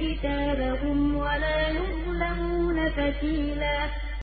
كتابهم ولا يظلمون فتيلاً.